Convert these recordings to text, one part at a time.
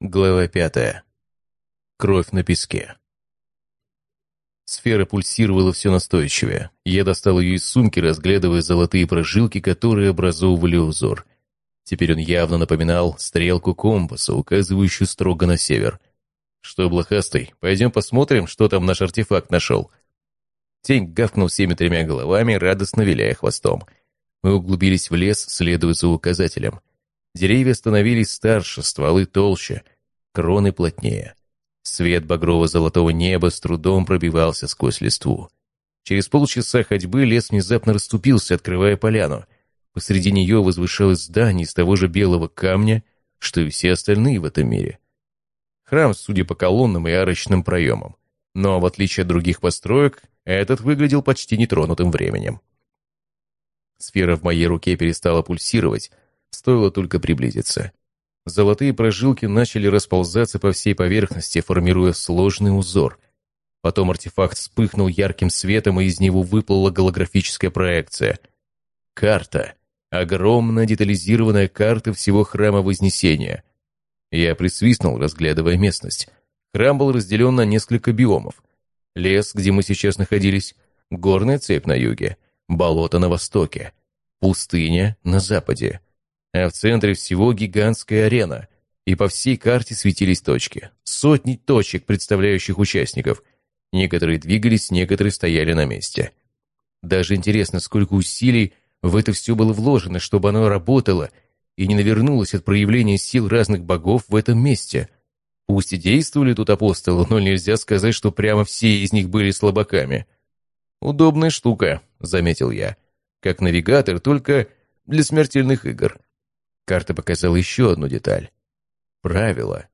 Глава пятая. Кровь на песке. Сфера пульсировала все настойчивее. Я достал ее из сумки, разглядывая золотые прожилки, которые образовывали узор. Теперь он явно напоминал стрелку компаса, указывающую строго на север. «Что, блохастый, пойдем посмотрим, что там наш артефакт нашел?» Тень гавкнул всеми тремя головами, радостно виляя хвостом. Мы углубились в лес, следуя за указателем. Деревья становились старше, стволы толще, кроны плотнее. Свет багрово-золотого неба с трудом пробивался сквозь листву. Через полчаса ходьбы лес внезапно расступился, открывая поляну. Посреди нее возвышалось здание из того же белого камня, что и все остальные в этом мире. Храм, судя по колоннам и арочным проемам. Но, в отличие от других построек, этот выглядел почти нетронутым временем. Сфера в моей руке перестала пульсировать, стоило только приблизиться. Золотые прожилки начали расползаться по всей поверхности, формируя сложный узор. Потом артефакт вспыхнул ярким светом, и из него выплыла голографическая проекция. Карта. Огромная детализированная карта всего храма Вознесения. Я присвистнул, разглядывая местность. Храм был разделен на несколько биомов. Лес, где мы сейчас находились, горная цепь на юге, болото на востоке, пустыня на западе а в центре всего гигантская арена, и по всей карте светились точки. Сотни точек, представляющих участников. Некоторые двигались, некоторые стояли на месте. Даже интересно, сколько усилий в это все было вложено, чтобы оно работало и не навернулось от проявления сил разных богов в этом месте. Пусть и действовали тут апостолы, но нельзя сказать, что прямо все из них были слабаками. «Удобная штука», — заметил я. «Как навигатор, только для смертельных игр». Карта показала еще одну деталь. Правила.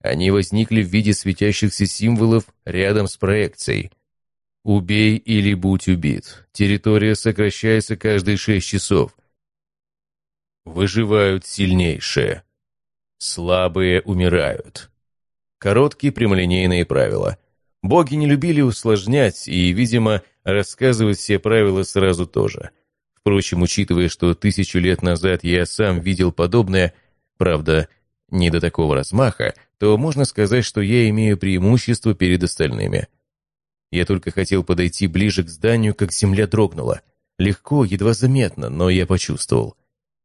Они возникли в виде светящихся символов рядом с проекцией. «Убей или будь убит». Территория сокращается каждые шесть часов. Выживают сильнейшие. Слабые умирают. Короткие прямолинейные правила. Боги не любили усложнять и, видимо, рассказывать все правила сразу тоже. Впрочем, учитывая, что тысячу лет назад я сам видел подобное, правда, не до такого размаха, то можно сказать, что я имею преимущество перед остальными. Я только хотел подойти ближе к зданию, как земля дрогнула. Легко, едва заметно, но я почувствовал.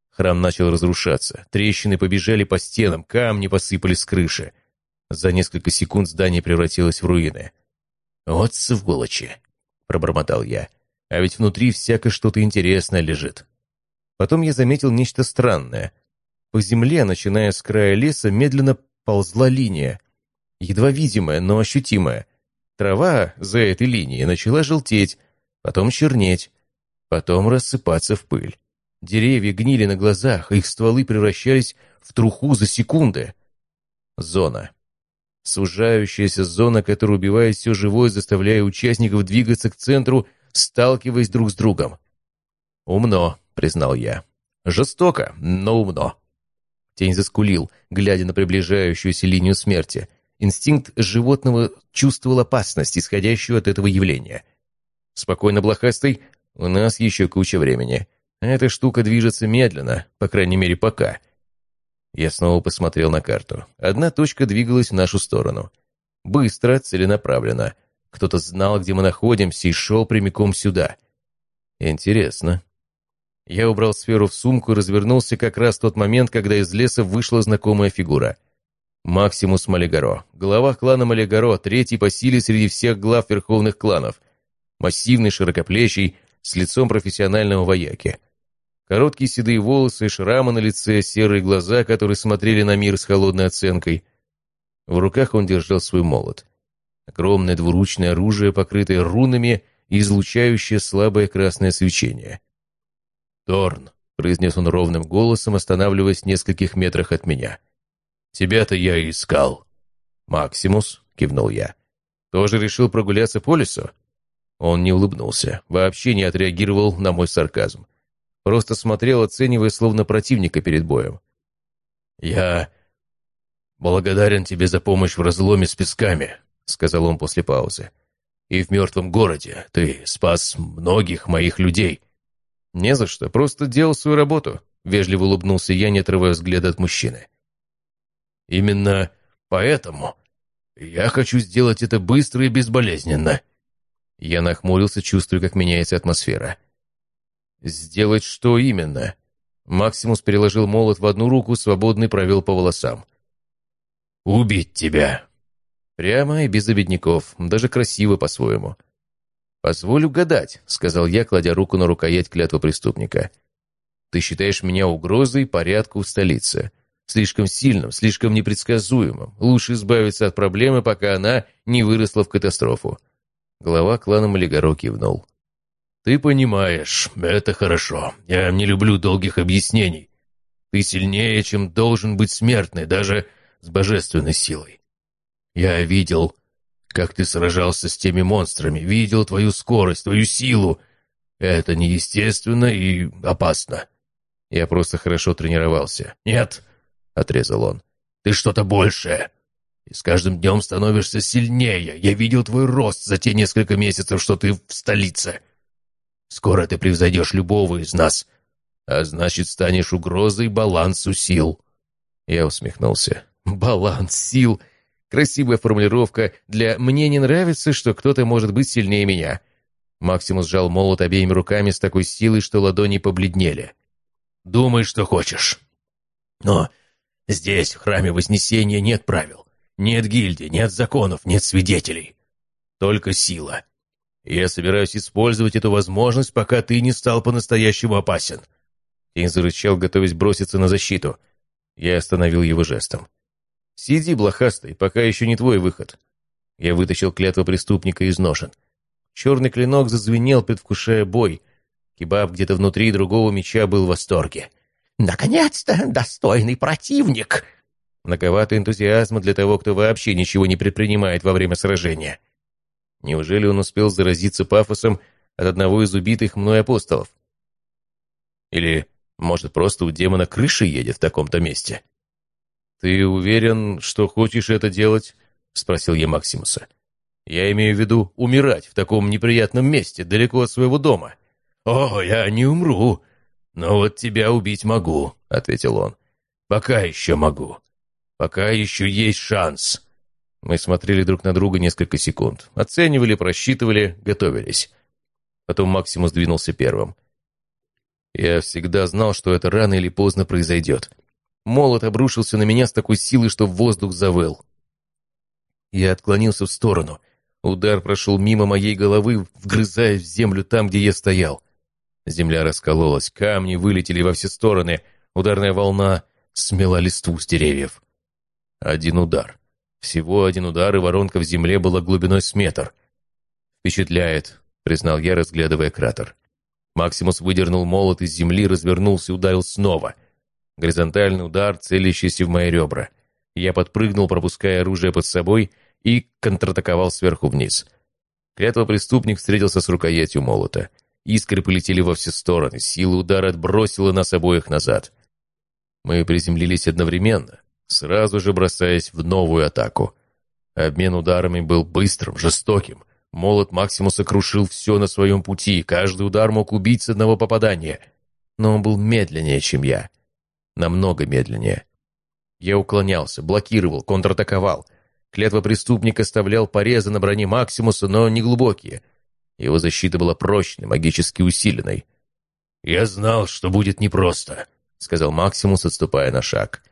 Храм начал разрушаться, трещины побежали по стенам, камни посыпались с крыши. За несколько секунд здание превратилось в руины. «Вот сволочи!» — пробормотал я. А ведь внутри всякое что-то интересное лежит. Потом я заметил нечто странное. По земле, начиная с края леса, медленно ползла линия. Едва видимая, но ощутимая. Трава за этой линией начала желтеть, потом чернеть, потом рассыпаться в пыль. Деревья гнили на глазах, их стволы превращались в труху за секунды. Зона. Сужающаяся зона, которая убивает все живое, заставляя участников двигаться к центру сталкиваясь друг с другом. «Умно», — признал я. «Жестоко, но умно». Тень заскулил, глядя на приближающуюся линию смерти. Инстинкт животного чувствовал опасность, исходящую от этого явления. «Спокойно, блохастый, у нас еще куча времени. Эта штука движется медленно, по крайней мере, пока». Я снова посмотрел на карту. Одна точка двигалась в нашу сторону. Быстро, целенаправленно — кто-то знал, где мы находимся, и шел прямиком сюда. Интересно. Я убрал сферу в сумку и развернулся как раз в тот момент, когда из леса вышла знакомая фигура. Максимус Малигаро, глава клана Малигаро, третий по силе среди всех глав верховных кланов. Массивный, широкоплечий, с лицом профессионального вояки. Короткие седые волосы, шрамы на лице, серые глаза, которые смотрели на мир с холодной оценкой. В руках он держал свой молот. Огромное двуручное оружие, покрытое рунами и излучающее слабое красное свечение. «Торн», — произнес он ровным голосом, останавливаясь в нескольких метрах от меня. «Тебя-то я и искал». «Максимус», — кивнул я. «Тоже решил прогуляться по лесу?» Он не улыбнулся, вообще не отреагировал на мой сарказм. Просто смотрел, оценивая, словно противника перед боем. «Я благодарен тебе за помощь в разломе с песками», — сказал он после паузы. «И в мертвом городе ты спас многих моих людей». «Не за что, просто делал свою работу», — вежливо улыбнулся я, не отрывая взгляда от мужчины. Именно поэтому я хочу сделать это быстро и безболезненно». Я нахмурился, чувствуя, как меняется атмосфера. «Сделать что именно?» Максимус переложил молот в одну руку, свободный провел по волосам. «Убить тебя!» Прямо и без обедняков, даже красиво по-своему. «Позволь угадать», — сказал я, кладя руку на рукоять клятва преступника. «Ты считаешь меня угрозой порядку в столице. Слишком сильным, слишком непредсказуемым. Лучше избавиться от проблемы, пока она не выросла в катастрофу». Глава клана Малигаро кивнул. «Ты понимаешь, это хорошо. Я не люблю долгих объяснений. Ты сильнее, чем должен быть смертный, даже с божественной силой. Я видел, как ты сражался с теми монстрами, видел твою скорость, твою силу. Это неестественно и опасно. Я просто хорошо тренировался. Нет, — отрезал он, — ты что-то большее. И с каждым днем становишься сильнее. Я видел твой рост за те несколько месяцев, что ты в столице. Скоро ты превзойдешь любого из нас, а значит, станешь угрозой балансу сил. Я усмехнулся. Баланс сил. Красивая формулировка для «мне не нравится, что кто-то может быть сильнее меня». Максимус сжал молот обеими руками с такой силой, что ладони побледнели. «Думай, что хочешь. Но здесь, в храме Вознесения, нет правил. Нет гильдии, нет законов, нет свидетелей. Только сила. Я собираюсь использовать эту возможность, пока ты не стал по-настоящему опасен». Тень зарычал, готовясь броситься на защиту. Я остановил его жестом. «Сиди, блохастый, пока еще не твой выход». Я вытащил клятву преступника из ножен. Черный клинок зазвенел, предвкушая бой. Кебаб где-то внутри другого меча был в восторге. «Наконец-то достойный противник!» Многовато энтузиазма для того, кто вообще ничего не предпринимает во время сражения. Неужели он успел заразиться пафосом от одного из убитых мной апостолов? Или, может, просто у демона крыша едет в таком-то месте? «Ты уверен, что хочешь это делать?» — спросил я Максимуса. «Я имею в виду умирать в таком неприятном месте, далеко от своего дома». «О, я не умру, но вот тебя убить могу», — ответил он. «Пока еще могу. Пока еще есть шанс». Мы смотрели друг на друга несколько секунд. Оценивали, просчитывали, готовились. Потом Максимус двинулся первым. Я всегда знал, что это рано или поздно произойдет. Молот обрушился на меня с такой силой, что воздух завыл. Я отклонился в сторону. Удар прошел мимо моей головы, вгрызаясь в землю там, где я стоял. Земля раскололась, камни вылетели во все стороны, ударная волна смела листву с деревьев. Один удар. Всего один удар, и воронка в земле была глубиной с метр. «Впечатляет», — признал я, разглядывая кратер. Максимус выдернул молот из земли, развернулся и ударил снова — Горизонтальный удар, целящийся в мои ребра. Я подпрыгнул, пропуская оружие под собой, и контратаковал сверху вниз. Клятва преступник встретился с рукоятью молота. Искры полетели во все стороны, сила удара отбросила нас обоих назад. Мы приземлились одновременно, сразу же бросаясь в новую атаку. Обмен ударами был быстрым, жестоким. Молот Максимуса крушил все на своем пути, каждый удар мог убить с одного попадания. Но он был медленнее, чем я намного медленнее. Я уклонялся, блокировал, контратаковал. Клятва преступника оставлял порезы на броне Максимуса, но не глубокие. Его защита была прочной, магически усиленной. «Я знал, что будет непросто», — сказал Максимус, отступая на шаг.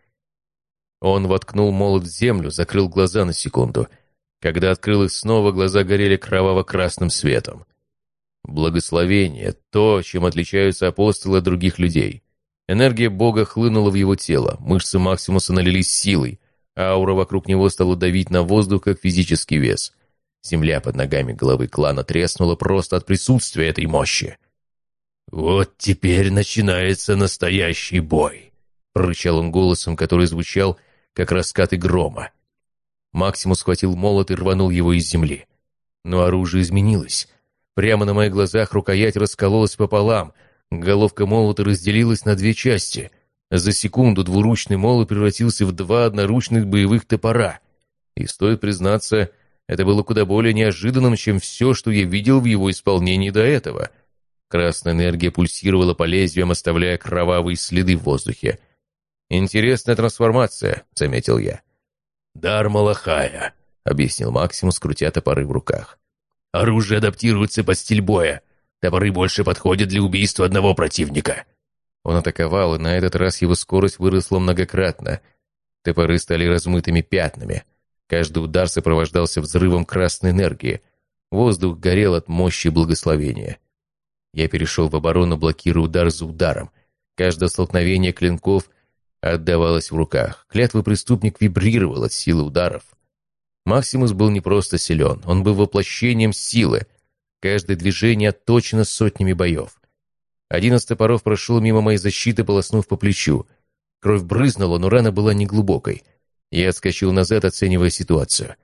Он воткнул молот в землю, закрыл глаза на секунду. Когда открыл их снова, глаза горели кроваво-красным светом. Благословение — то, чем отличаются апостолы от других людей. Энергия Бога хлынула в его тело, мышцы Максимуса налились силой, а аура вокруг него стала давить на воздух, как физический вес. Земля под ногами головы клана треснула просто от присутствия этой мощи. «Вот теперь начинается настоящий бой», — прорычал он голосом, который звучал, как раскаты грома. Максимус схватил молот и рванул его из земли. Но оружие изменилось. Прямо на моих глазах рукоять раскололась пополам, Головка молота разделилась на две части. За секунду двуручный молот превратился в два одноручных боевых топора. И стоит признаться, это было куда более неожиданным, чем все, что я видел в его исполнении до этого. Красная энергия пульсировала по лезвиям, оставляя кровавые следы в воздухе. «Интересная трансформация», — заметил я. «Дар Малахая», — объяснил Максимус, крутя топоры в руках. «Оружие адаптируется под стиль боя. Топоры больше подходят для убийства одного противника». Он атаковал, и на этот раз его скорость выросла многократно. Топоры стали размытыми пятнами. Каждый удар сопровождался взрывом красной энергии. Воздух горел от мощи благословения. Я перешел в оборону, блокируя удар за ударом. Каждое столкновение клинков отдавалось в руках. Клятвый преступник вибрировал от силы ударов. Максимус был не просто силен, он был воплощением силы. Каждое движение отточено сотнями боев. Один из топоров прошел мимо моей защиты, полоснув по плечу. Кровь брызнула, но рана была неглубокой. Я отскочил назад, оценивая ситуацию.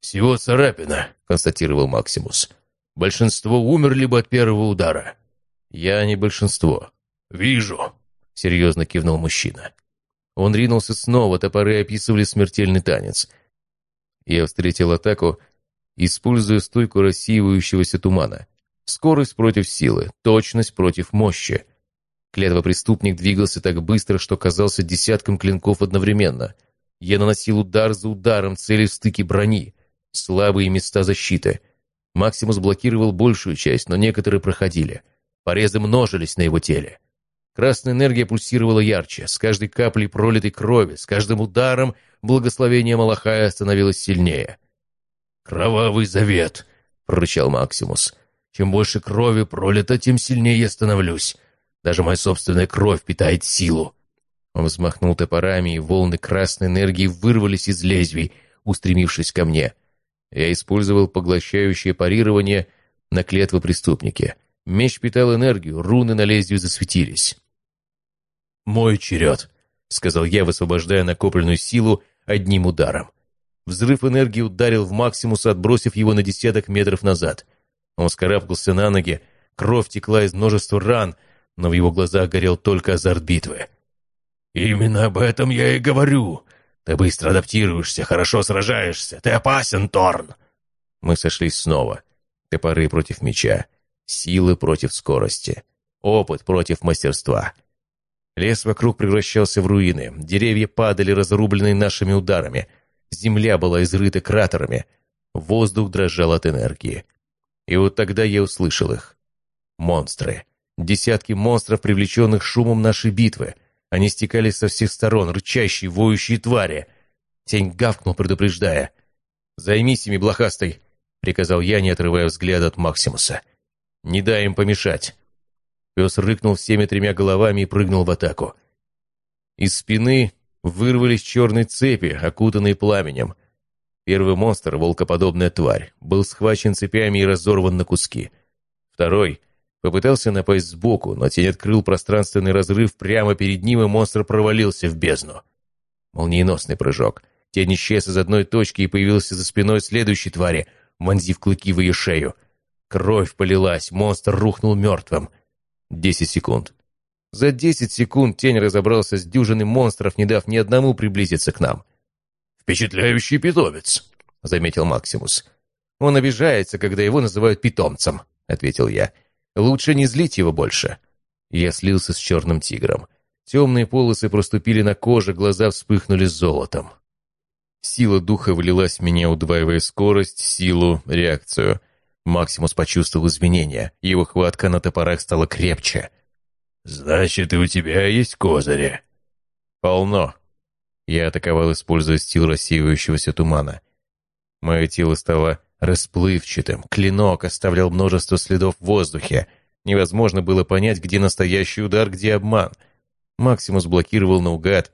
«Всего царапина», — констатировал Максимус. «Большинство умерли бы от первого удара». «Я не большинство». «Вижу», — серьезно кивнул мужчина. Он ринулся снова, топоры описывали смертельный танец. Я встретил атаку, используя стойку рассеивающегося тумана. Скорость против силы, точность против мощи. Клятва-преступник двигался так быстро, что казался десятком клинков одновременно. Я наносил удар за ударом, цели в стыке брони. Слабые места защиты. Максимус блокировал большую часть, но некоторые проходили. Порезы множились на его теле. Красная энергия пульсировала ярче, с каждой каплей пролитой крови, с каждым ударом благословение Малахая становилось сильнее. «Кровавый завет!» — прорычал Максимус. Чем больше крови пролито, тем сильнее я становлюсь. Даже моя собственная кровь питает силу». Он взмахнул топорами, и волны красной энергии вырвались из лезвий, устремившись ко мне. Я использовал поглощающее парирование на клетвы преступники. Меч питал энергию, руны на лезвию засветились. «Мой черед», — сказал я, высвобождая накопленную силу одним ударом. Взрыв энергии ударил в Максимуса, отбросив его на десяток метров назад. Он скарабкался на ноги, кровь текла из множества ран, но в его глазах горел только азарт битвы. «Именно об этом я и говорю. Ты быстро адаптируешься, хорошо сражаешься. Ты опасен, Торн!» Мы сошлись снова. Топоры против меча, силы против скорости, опыт против мастерства. Лес вокруг превращался в руины, деревья падали, разрубленные нашими ударами, земля была изрыта кратерами, воздух дрожал от энергии. И вот тогда я услышал их. Монстры. Десятки монстров, привлеченных шумом нашей битвы. Они стекали со всех сторон, рычащие, воющие твари. Тень гавкнул, предупреждая. «Займись ими, блохастой!» — приказал я, не отрывая взгляда от Максимуса. «Не дай им помешать!» Пес рыкнул всеми тремя головами и прыгнул в атаку. Из спины вырвались черные цепи, окутанные пламенем. Первый монстр, волкоподобная тварь, был схвачен цепями и разорван на куски. Второй попытался напасть сбоку, но тень открыл пространственный разрыв прямо перед ним, и монстр провалился в бездну. Молниеносный прыжок. Тень исчез из одной точки и появился за спиной следующей твари, вонзив клыки в ее шею. Кровь полилась, монстр рухнул мертвым. Десять секунд. За десять секунд тень разобрался с дюжиной монстров, не дав ни одному приблизиться к нам. «Впечатляющий питомец», — заметил Максимус. «Он обижается, когда его называют питомцем», — ответил я. «Лучше не злить его больше». Я слился с черным тигром. Темные полосы проступили на коже, глаза вспыхнули золотом. Сила духа влилась в меня, удваивая скорость, силу, реакцию. Максимус почувствовал изменения. Его хватка на топорах стала крепче. «Значит, и у тебя есть козыри?» «Полно», я атаковал, используя стил рассеивающегося тумана. Мое тело стало расплывчатым, клинок оставлял множество следов в воздухе. Невозможно было понять, где настоящий удар, где обман. Максимус блокировал наугад,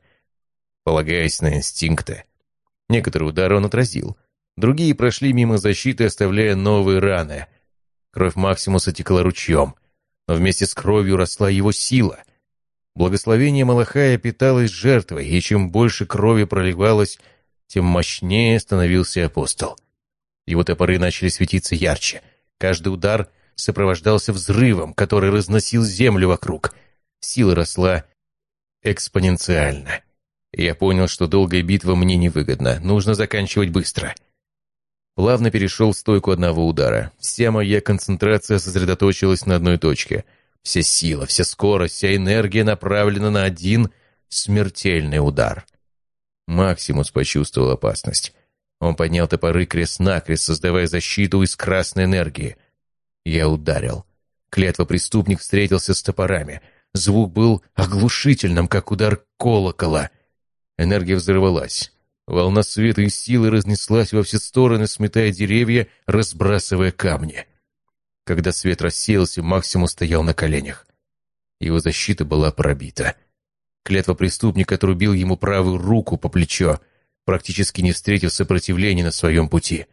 полагаясь на инстинкты. Некоторые удары он отразил. Другие прошли мимо защиты, оставляя новые раны. Кровь Максимуса текла ручьем, но вместе с кровью росла его сила. Благословение Малахая питалось жертвой, и чем больше крови проливалось, тем мощнее становился апостол. Его топоры начали светиться ярче. Каждый удар сопровождался взрывом, который разносил землю вокруг. Сила росла экспоненциально. Я понял, что долгая битва мне невыгодна, нужно заканчивать быстро. Плавно перешел в стойку одного удара. Вся моя концентрация сосредоточилась на одной точке — Вся сила, вся скорость, вся энергия направлена на один смертельный удар. Максимус почувствовал опасность. Он поднял топоры крест-накрест, создавая защиту из красной энергии. Я ударил. Клятва-преступник встретился с топорами. Звук был оглушительным, как удар колокола. Энергия взорвалась. Волна света и силы разнеслась во все стороны, сметая деревья, разбрасывая камни. Когда свет рассеялся, Максимус стоял на коленях. Его защита была пробита. Клятва преступника отрубил ему правую руку по плечо, практически не встретив сопротивления на своем пути.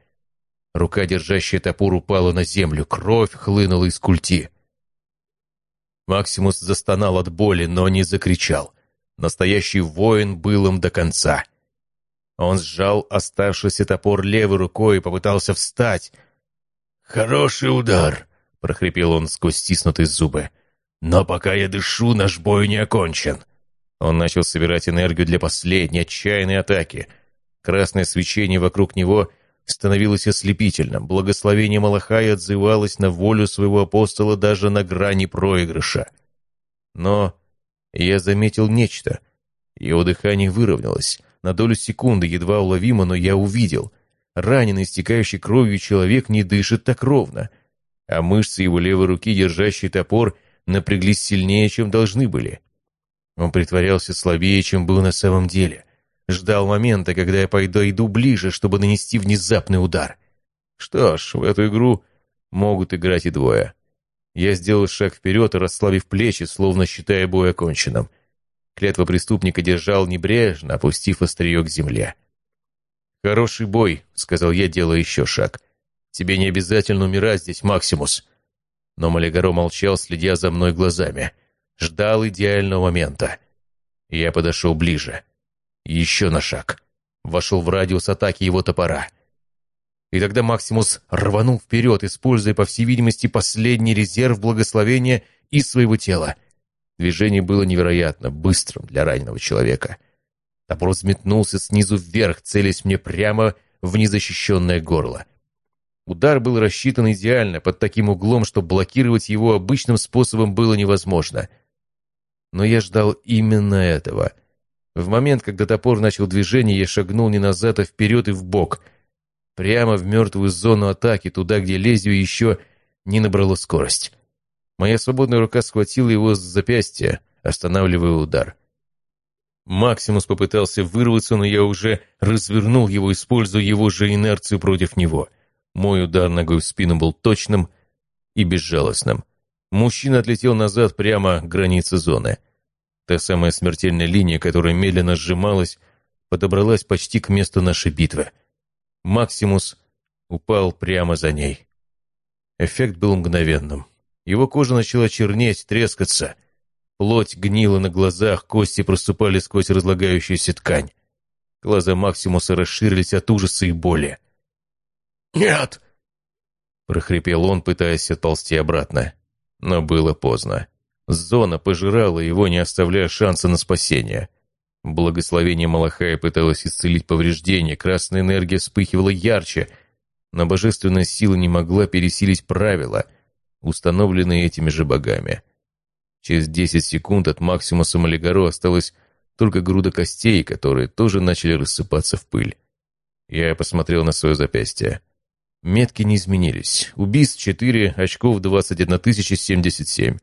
Рука, держащая топор, упала на землю, кровь хлынула из культи. Максимус застонал от боли, но не закричал. Настоящий воин был им до конца. Он сжал оставшийся топор левой рукой и попытался встать. «Хороший удар!» — прохрипел он сквозь стиснутые зубы. «Но пока я дышу, наш бой не окончен!» Он начал собирать энергию для последней отчаянной атаки. Красное свечение вокруг него становилось ослепительным. Благословение Малахая отзывалось на волю своего апостола даже на грани проигрыша. Но я заметил нечто. Его дыхание выровнялось. На долю секунды, едва уловимо, но я увидел. Раненый, истекающий кровью человек не дышит так ровно. А мышцы его левой руки, держащие топор, напряглись сильнее, чем должны были. Он притворялся слабее, чем был на самом деле. Ждал момента, когда я пойду иду ближе, чтобы нанести внезапный удар. Что ж, в эту игру могут играть и двое. Я сделал шаг вперед расслабив плечи, словно считая бой оконченным. Клятва преступника держал небрежно, опустив острие к земле. «Хороший бой», — сказал я, делая еще шаг. «Тебе не обязательно умирать здесь, Максимус». Но Малигаро молчал, следя за мной глазами. Ждал идеального момента. Я подошел ближе. Еще на шаг. Вошел в радиус атаки его топора. И тогда Максимус рванул вперед, используя, по всей видимости, последний резерв благословения из своего тела. Движение было невероятно быстрым для раненого человека. Топор взметнулся снизу вверх, целясь мне прямо в незащищенное горло. Удар был рассчитан идеально, под таким углом, что блокировать его обычным способом было невозможно. Но я ждал именно этого. В момент, когда топор начал движение, я шагнул не назад, а вперед и в бок — Прямо в мертвую зону атаки, туда, где лезвие еще не набрало скорость. Моя свободная рука схватила его с запястья, останавливая удар. Максимус попытался вырваться, но я уже развернул его, используя его же инерцию против него. Мой удар ногой в спину был точным и безжалостным. Мужчина отлетел назад прямо к границе зоны. Та самая смертельная линия, которая медленно сжималась, подобралась почти к месту нашей битвы. Максимус упал прямо за ней. Эффект был мгновенным. Его кожа начала чернеть, трескаться. Плоть гнила на глазах, кости проступали сквозь разлагающуюся ткань. Глаза Максимуса расширились от ужаса и боли. «Нет!» — прохрипел он, пытаясь отползти обратно. Но было поздно. Зона пожирала его, не оставляя шанса на спасение. Благословение Малахая пыталось исцелить повреждения, красная энергия вспыхивала ярче, но божественная сила не могла пересилить правила, установленные этими же богами. Через десять секунд от Максимуса Малигаро осталась только груда костей, которые тоже начали рассыпаться в пыль. Я посмотрел на свое запястье. Метки не изменились. Убийств 4, очков 21 077.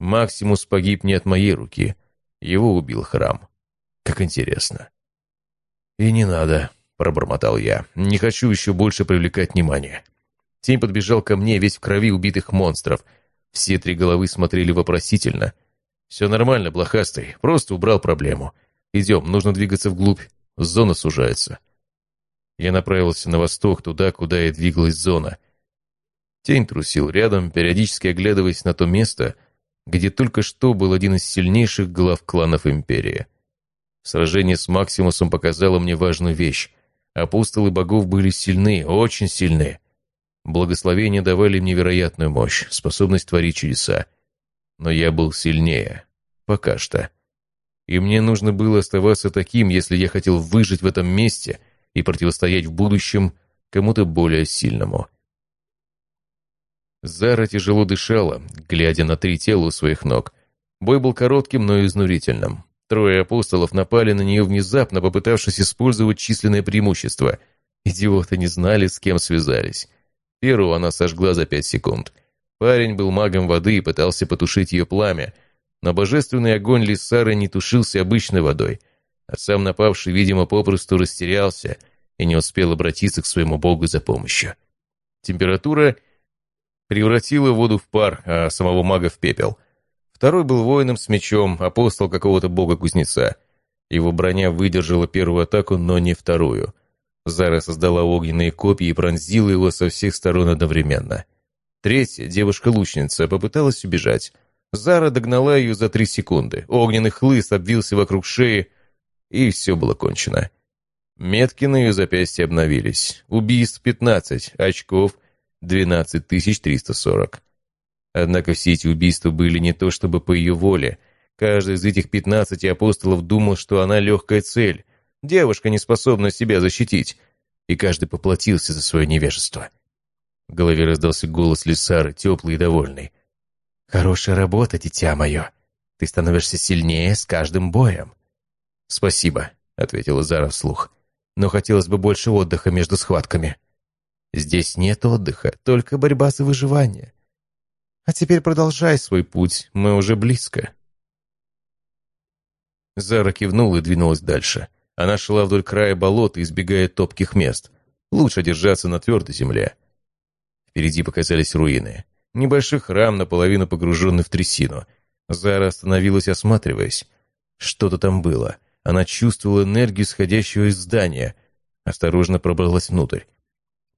Максимус погиб не от моей руки. Его убил храм. Как интересно. «И не надо», — пробормотал я. «Не хочу еще больше привлекать внимание». Тень подбежал ко мне, весь в крови убитых монстров. Все три головы смотрели вопросительно. «Все нормально, блохастый. Просто убрал проблему. Идем, нужно двигаться вглубь. Зона сужается». Я направился на восток, туда, куда и двигалась зона. Тень трусил рядом, периодически оглядываясь на то место, где только что был один из сильнейших глав кланов Империи. Сражение с Максимусом показало мне важную вещь. Апостолы богов были сильны, очень сильны. Благословения давали мне невероятную мощь, способность творить чудеса. Но я был сильнее. Пока что. И мне нужно было оставаться таким, если я хотел выжить в этом месте и противостоять в будущем кому-то более сильному. Зара тяжело дышала, глядя на три тела у своих ног. Бой был коротким, но изнурительным. Трое апостолов напали на нее внезапно, попытавшись использовать численное преимущество. Идиоты не знали, с кем связались. Первого она сожгла за пять секунд. Парень был магом воды и пытался потушить ее пламя, но божественный огонь Лиссары не тушился обычной водой, а сам напавший, видимо, попросту растерялся и не успел обратиться к своему богу за помощью. Температура превратила воду в пар, а самого мага в пепел. Второй был воином с мечом, апостол какого-то бога-кузнеца. Его броня выдержала первую атаку, но не вторую. Зара создала огненные копья и пронзила его со всех сторон одновременно. Третья, девушка-лучница, попыталась убежать. Зара догнала ее за три секунды. Огненный хлыст обвился вокруг шеи, и все было кончено. Метки на ее запястье обновились. Убийств 15, очков 12340. Однако все эти убийства были не то чтобы по ее воле. Каждый из этих 15 апостолов думал, что она легкая цель. Девушка не способна себя защитить. И каждый поплатился за свое невежество. В голове раздался голос Лисары, теплый и довольный. «Хорошая работа, дитя мое. Ты становишься сильнее с каждым боем». «Спасибо», — ответила Зара вслух. «Но хотелось бы больше отдыха между схватками». «Здесь нет отдыха, только борьба за выживание. А теперь продолжай свой путь, мы уже близко». Зара кивнула и двинулась дальше. Она шла вдоль края болота, избегая топких мест. Лучше держаться на твердой земле. Впереди показались руины. Небольшой храм, наполовину погруженный в трясину. Зара остановилась, осматриваясь. Что-то там было. Она чувствовала энергию, сходящую из здания. Осторожно пробралась внутрь.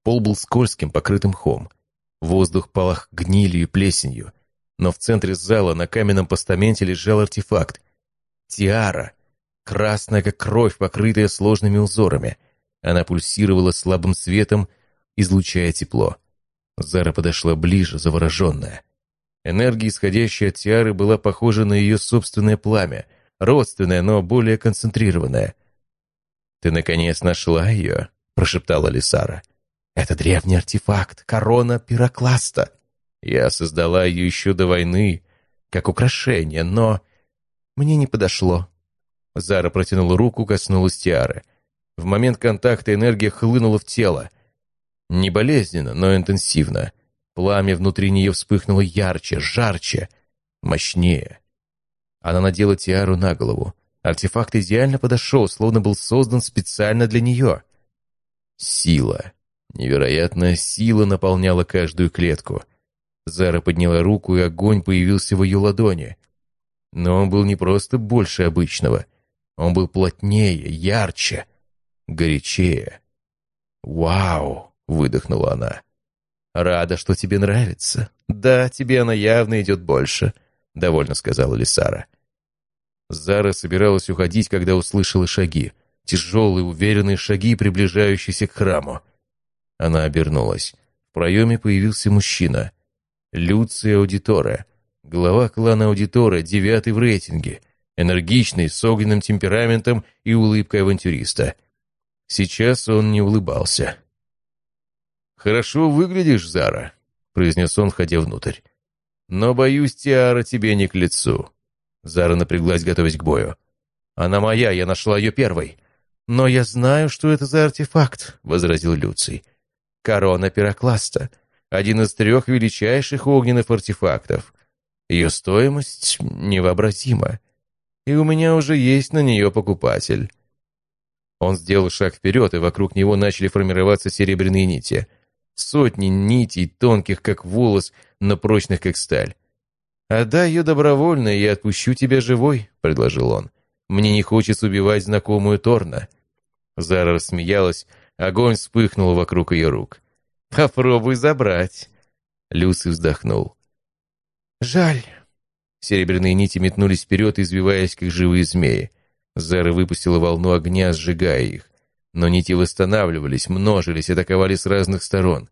Пол был скользким, покрытым хом. Воздух палах гнилью и плесенью. Но в центре зала на каменном постаменте лежал артефакт. Тиара. Красная, как кровь, покрытая сложными узорами. Она пульсировала слабым светом, излучая тепло. Зара подошла ближе, завороженная. Энергия, исходящая от Тиары, была похожа на ее собственное пламя, родственное, но более концентрированное. «Ты, наконец, нашла ее?» — прошептала Лисара. «Это древний артефакт, корона пирокласта. Я создала ее еще до войны, как украшение, но мне не подошло». Зара протянула руку, коснулась Тиары. В момент контакта энергия хлынула в тело. Не болезненно, но интенсивно. Пламя внутри нее вспыхнуло ярче, жарче, мощнее. Она надела тиару на голову. Артефакт идеально подошел, словно был создан специально для нее. Сила. Невероятная сила наполняла каждую клетку. Зара подняла руку, и огонь появился в ее ладони. Но он был не просто больше обычного. Он был плотнее, ярче, горячее. «Вау!» — выдохнула она. «Рада, что тебе нравится. Да, тебе она явно идет больше», — довольно сказала Лисара. Зара собиралась уходить, когда услышала шаги. Тяжелые, уверенные шаги, приближающиеся к храму. Она обернулась. В проеме появился мужчина. Люция Аудитора. Глава клана Аудитора, девятый в рейтинге. Энергичный, с огненным темпераментом и улыбкой авантюриста. Сейчас он не улыбался. «Хорошо выглядишь, Зара», — произнес он, входя внутрь. «Но, боюсь, Тиара тебе не к лицу». Зара напряглась, готовясь к бою. «Она моя, я нашла ее первой». «Но я знаю, что это за артефакт», — возразил Люций. «Корона Пирокласта. Один из трех величайших огненных артефактов. Ее стоимость невообразима. И у меня уже есть на нее покупатель». Он сделал шаг вперед, и вокруг него начали формироваться серебряные нити. Сотни нитей, тонких, как волос, но прочных, как сталь. «Отдай ее добровольно, и я отпущу тебя живой», — предложил он. «Мне не хочется убивать знакомую Торна». Зара рассмеялась, огонь вспыхнул вокруг ее рук. «Попробуй забрать». Люси вздохнул. «Жаль». Серебряные нити метнулись вперед, извиваясь, как живые змеи. Зара выпустила волну огня, сжигая их но нити восстанавливались, множились, атаковали с разных сторон.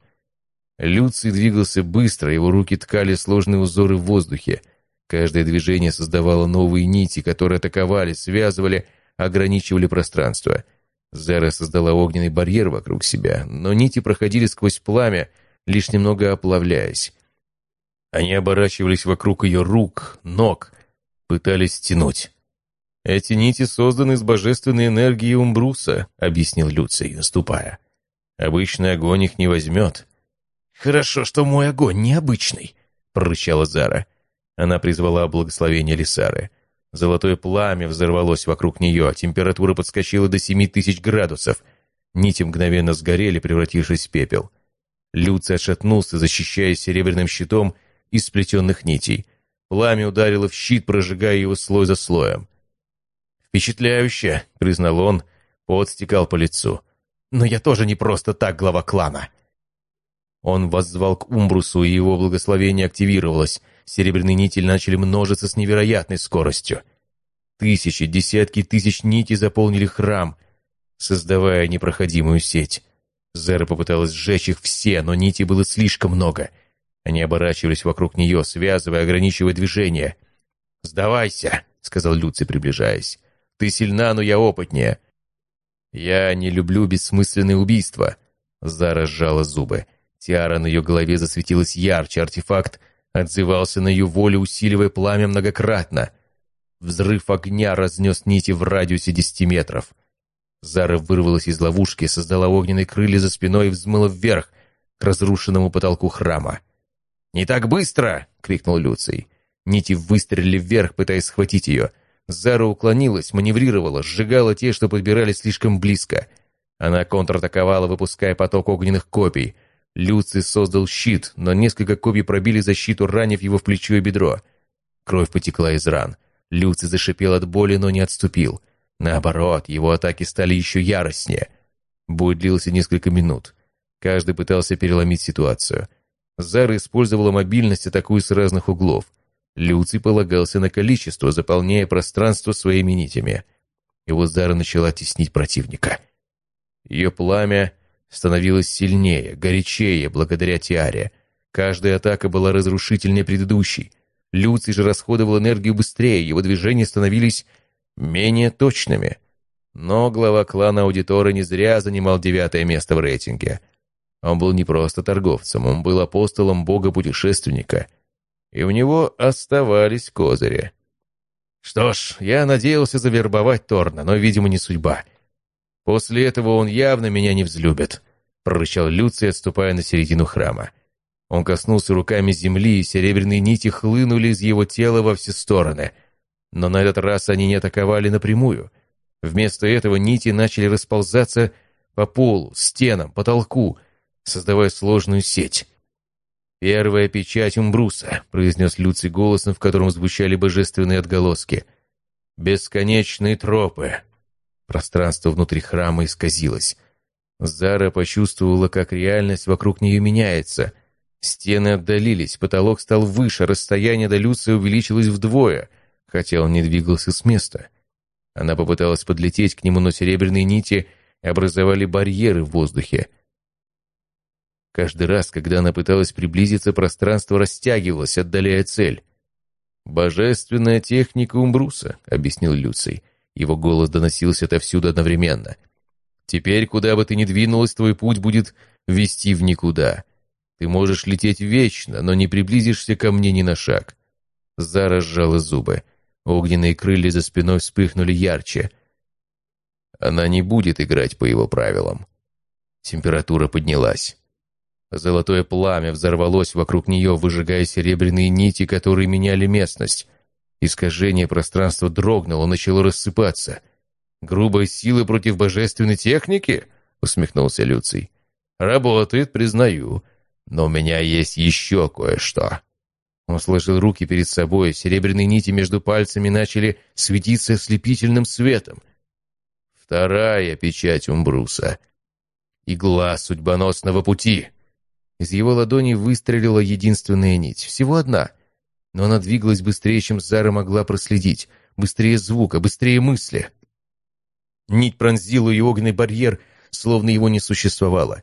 Люций двигался быстро, его руки ткали сложные узоры в воздухе. Каждое движение создавало новые нити, которые атаковали, связывали, ограничивали пространство. Зара создала огненный барьер вокруг себя, но нити проходили сквозь пламя, лишь немного оплавляясь. Они оборачивались вокруг ее рук, ног, пытались стянуть. «Эти нити созданы из божественной энергии Умбруса», — объяснил Люций, наступая. «Обычный огонь их не возьмет». «Хорошо, что мой огонь необычный», — прорычала Зара. Она призвала благословение Лисары. Золотое пламя взорвалось вокруг нее, температура подскочила до семи тысяч градусов. Нити мгновенно сгорели, превратившись в пепел. Люций отшатнулся, защищаясь серебряным щитом из сплетенных нитей. Пламя ударило в щит, прожигая его слой за слоем. «Впечатляюще», — признал он, пот стекал по лицу. «Но я тоже не просто так глава клана». Он воззвал к Умбрусу, и его благословение активировалось. Серебряные нити начали множиться с невероятной скоростью. Тысячи, десятки тысяч нитей заполнили храм, создавая непроходимую сеть. Зера попыталась сжечь их все, но нити было слишком много. Они оборачивались вокруг нее, связывая, ограничивая движение. «Сдавайся», — сказал Люций, приближаясь. Ты сильна, но я опытнее». «Я не люблю бессмысленные убийства», — Зара сжала зубы. Тиара на ее голове засветилась ярче, артефакт отзывался на ее волю, усиливая пламя многократно. Взрыв огня разнес нити в радиусе десяти метров. Зара вырвалась из ловушки, создала огненные крылья за спиной и взмыла вверх, к разрушенному потолку храма. «Не так быстро!» — крикнул Люций. Нити выстрелили вверх, пытаясь схватить ее — Зара уклонилась, маневрировала, сжигала те, что подбирались слишком близко. Она контратаковала, выпуская поток огненных копий. Люций создал щит, но несколько копий пробили защиту, ранив его в плечо и бедро. Кровь потекла из ран. Люций зашипел от боли, но не отступил. Наоборот, его атаки стали еще яростнее. Бой длился несколько минут. Каждый пытался переломить ситуацию. Зара использовала мобильность, атакуя с разных углов. Люций полагался на количество, заполняя пространство своими нитями. Его Зара начала теснить противника. Ее пламя становилось сильнее, горячее, благодаря Тиаре. Каждая атака была разрушительнее предыдущей. Люций же расходовал энергию быстрее, его движения становились менее точными. Но глава клана Аудитора не зря занимал девятое место в рейтинге. Он был не просто торговцем, он был апостолом бога-путешественника — и у него оставались козыри. Что ж, я надеялся завербовать Торна, но, видимо, не судьба. После этого он явно меня не взлюбит, прорычал Люций, отступая на середину храма. Он коснулся руками земли, и серебряные нити хлынули из его тела во все стороны. Но на этот раз они не атаковали напрямую. Вместо этого нити начали расползаться по полу, стенам, потолку, создавая сложную сеть. «Первая печать Умбруса», — произнес Люций голосом, в котором звучали божественные отголоски. «Бесконечные тропы». Пространство внутри храма исказилось. Зара почувствовала, как реальность вокруг нее меняется. Стены отдалились, потолок стал выше, расстояние до Люция увеличилось вдвое, хотя он не двигался с места. Она попыталась подлететь к нему, но серебряные нити образовали барьеры в воздухе. Каждый раз, когда она пыталась приблизиться, пространство растягивалось, отдаляя цель. «Божественная техника Умбруса», — объяснил Люций. Его голос доносился отовсюду одновременно. «Теперь, куда бы ты ни двинулась, твой путь будет вести в никуда. Ты можешь лететь вечно, но не приблизишься ко мне ни на шаг». Зара сжала зубы. Огненные крылья за спиной вспыхнули ярче. Она не будет играть по его правилам. Температура поднялась. Золотое пламя взорвалось вокруг нее, выжигая серебряные нити, которые меняли местность. Искажение пространства дрогнуло, начало рассыпаться. «Грубая сила против божественной техники?» — усмехнулся Люций. «Работает, признаю. Но у меня есть еще кое-что». Он сложил руки перед собой, серебряные нити между пальцами начали светиться ослепительным светом. Вторая печать Умбруса. Игла судьбоносного пути. Из его ладони выстрелила единственная нить, всего одна. Но она двигалась быстрее, чем Зара могла проследить. Быстрее звука, быстрее мысли. Нить пронзила ее огненный барьер, словно его не существовало.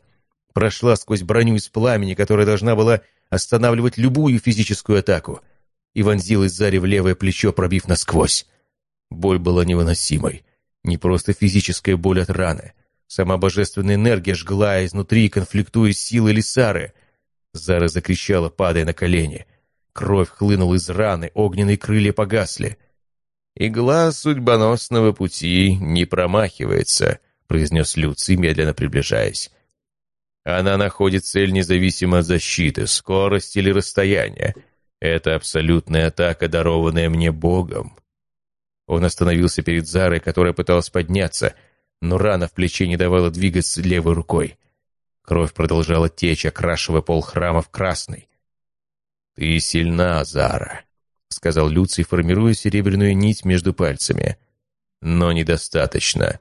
Прошла сквозь броню из пламени, которая должна была останавливать любую физическую атаку, и вонзилась Заре в левое плечо, пробив насквозь. Боль была невыносимой. Не просто физическая боль от раны. Сама божественная энергия жгла изнутри, конфликтуя с силой Лисары. Зара закричала, падая на колени. Кровь хлынула из раны, огненные крылья погасли. «Игла судьбоносного пути не промахивается», — произнес Люций, медленно приближаясь. «Она находит цель независимо от защиты, скорости или расстояния. Это абсолютная атака, дарованная мне Богом». Он остановился перед Зарой, которая пыталась подняться, но рана в плече не давала двигаться левой рукой. Кровь продолжала течь, окрашивая пол храма в красный. «Ты сильна, Зара», — сказал Люций, формируя серебряную нить между пальцами. «Но недостаточно.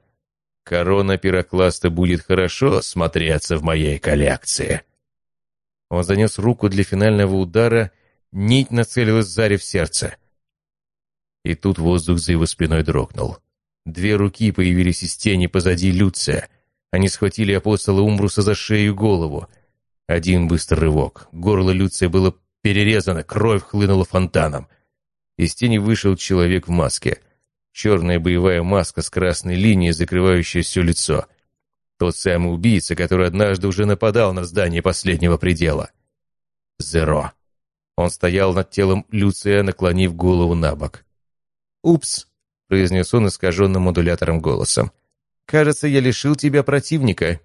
Корона пирокласта будет хорошо смотреться в моей коллекции». Он занес руку для финального удара, нить нацелилась Заре в сердце. И тут воздух за его спиной дрогнул. Две руки появились из тени позади Люция. Они схватили апостола Умбруса за шею и голову. Один быстрый рывок. Горло Люция было перерезано, кровь хлынула фонтаном. Из тени вышел человек в маске. Черная боевая маска с красной линией, закрывающая все лицо. Тот самый убийца, который однажды уже нападал на здание последнего предела. Зеро. Он стоял над телом Люция, наклонив голову на бок. «Упс», — произнес он искаженным модулятором голосом. «Кажется, я лишил тебя противника».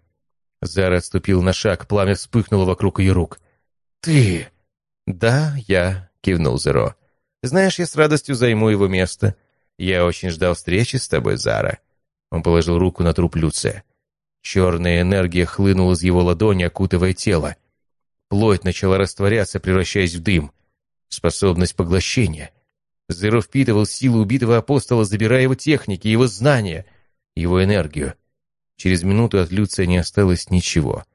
Зара отступил на шаг, пламя вспыхнуло вокруг ее рук. «Ты!» «Да, я», — кивнул Зеро. «Знаешь, я с радостью займу его место. Я очень ждал встречи с тобой, Зара». Он положил руку на труп Люция. Черная энергия хлынула из его ладони, окутывая тело. Плоть начала растворяться, превращаясь в дым. Способность поглощения. Зеро впитывал силу убитого апостола, забирая его техники, его знания, его энергию. Через минуту от Люция не осталось ничего.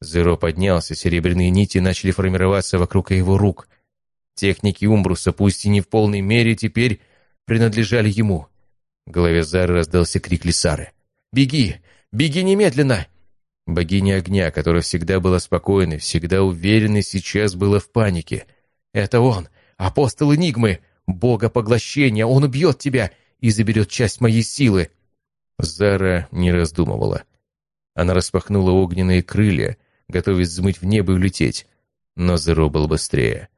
Зеро поднялся, серебряные нити начали формироваться вокруг его рук. Техники Умбруса, пусть и не в полной мере, теперь принадлежали ему. В голове Зары раздался крик Лисары. «Беги! Беги немедленно!» Богиня огня, которая всегда была спокойной, всегда уверенной, сейчас была в панике. «Это он! Апостол Энигмы! Бога поглощения! Он убьет тебя и заберет часть моей силы!» Зара не раздумывала. Она распахнула огненные крылья, готовясь взмыть в небо и улететь. Но Зеро был быстрее.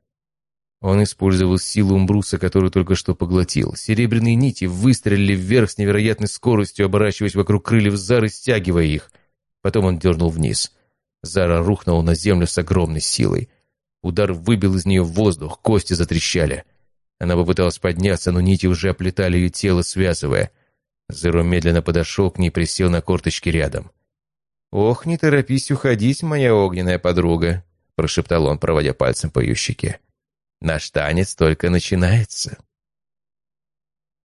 Он использовал силу Умбруса, которую только что поглотил. Серебряные нити выстрелили вверх с невероятной скоростью, оборачиваясь вокруг крыльев Зары, стягивая их. Потом он дернул вниз. Зара рухнула на землю с огромной силой. Удар выбил из нее воздух, кости затрещали. Она попыталась подняться, но нити уже оплетали ее тело, связывая. Зеро медленно подошел к ней, присел на корточки рядом. «Ох, не торопись уходить, моя огненная подруга», — прошептал он, проводя пальцем по ее щеке. «Наш танец только начинается».